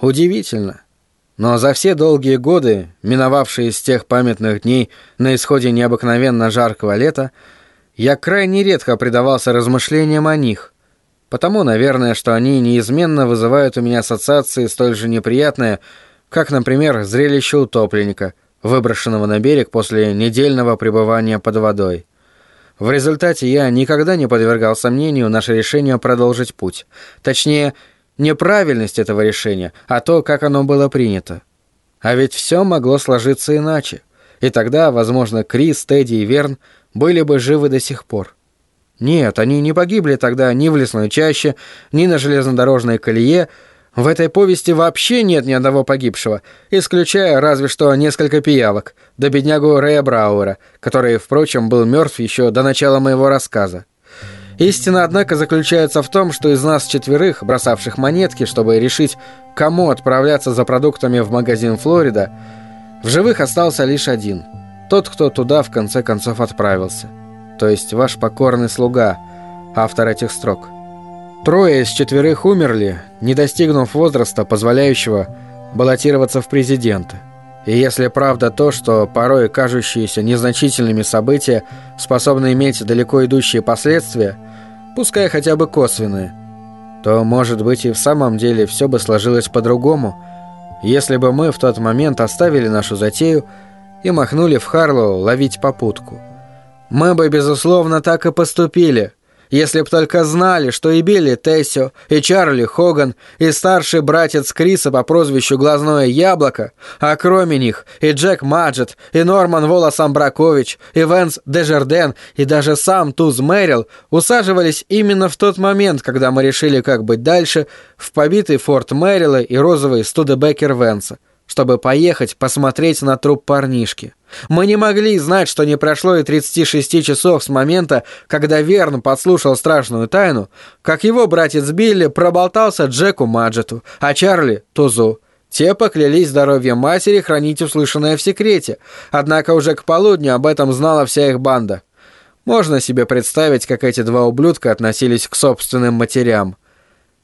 Удивительно. Но за все долгие годы, миновавшие с тех памятных дней на исходе необыкновенно жаркого лета, я крайне редко предавался размышлениям о них. Потому, наверное, что они неизменно вызывают у меня ассоциации столь же неприятные, как, например, зрелище утопленника, выброшенного на берег после недельного пребывания под водой. В результате я никогда не подвергал сомнению наше решение продолжить путь. Точнее, неправильность этого решения, а то, как оно было принято. А ведь все могло сложиться иначе. И тогда, возможно, Крис, Тедди и Верн были бы живы до сих пор. Нет, они не погибли тогда ни в лесной чаще, ни на железнодорожной колее. В этой повести вообще нет ни одного погибшего, исключая разве что несколько пиявок, да беднягу Рэя Брауэра, который, впрочем, был мертв еще до начала моего рассказа. Истина, однако, заключается в том, что из нас четверых, бросавших монетки, чтобы решить, кому отправляться за продуктами в магазин «Флорида», в живых остался лишь один. Тот, кто туда в конце концов отправился. То есть ваш покорный слуга, автор этих строк. Трое из четверых умерли, не достигнув возраста, позволяющего баллотироваться в президенты. И если правда то, что порой кажущиеся незначительными события способны иметь далеко идущие последствия – пускай хотя бы косвенные, то, может быть, и в самом деле все бы сложилось по-другому, если бы мы в тот момент оставили нашу затею и махнули в Харлоу ловить попутку. Мы бы, безусловно, так и поступили – если б только знали, что и Билли Тессио, и Чарли Хоган, и старший братец Криса по прозвищу Глазное Яблоко, а кроме них и Джек Маджет, и Норман Волос Амбракович, и Венс Дежерден, и даже сам Туз Мэрил усаживались именно в тот момент, когда мы решили, как быть дальше, в побитый форт Мэрила и розовый Студебекер Венса чтобы поехать посмотреть на труп парнишки. Мы не могли знать, что не прошло и 36 часов с момента, когда Верн подслушал страшную тайну, как его братец Билли проболтался Джеку Маджету, а Чарли — Тузу. Те поклялись здоровьем матери хранить услышанное в секрете, однако уже к полудню об этом знала вся их банда. Можно себе представить, как эти два ублюдка относились к собственным матерям.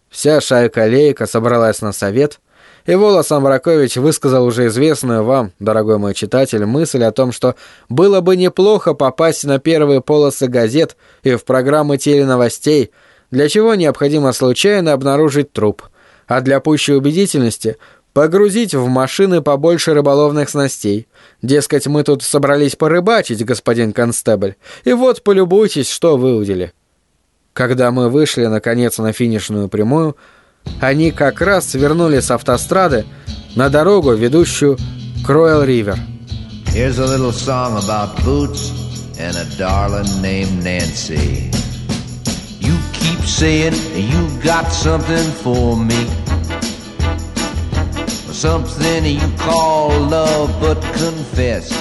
Вся шайка Лейка собралась на совет — и Волос Амбракович высказал уже известную вам, дорогой мой читатель, мысль о том, что было бы неплохо попасть на первые полосы газет и в программы теленовостей, для чего необходимо случайно обнаружить труп, а для пущей убедительности погрузить в машины побольше рыболовных снастей. Дескать, мы тут собрались порыбачить, господин констебль, и вот полюбуйтесь, что выудили. Когда мы вышли, наконец, на финишную прямую, они как раз свернули с автострады на дорогу, ведущую к Роyal-Ривер. Here's a little song about boots and a darling named Nancy. You keep saying you got something for me. Something you call love, but confess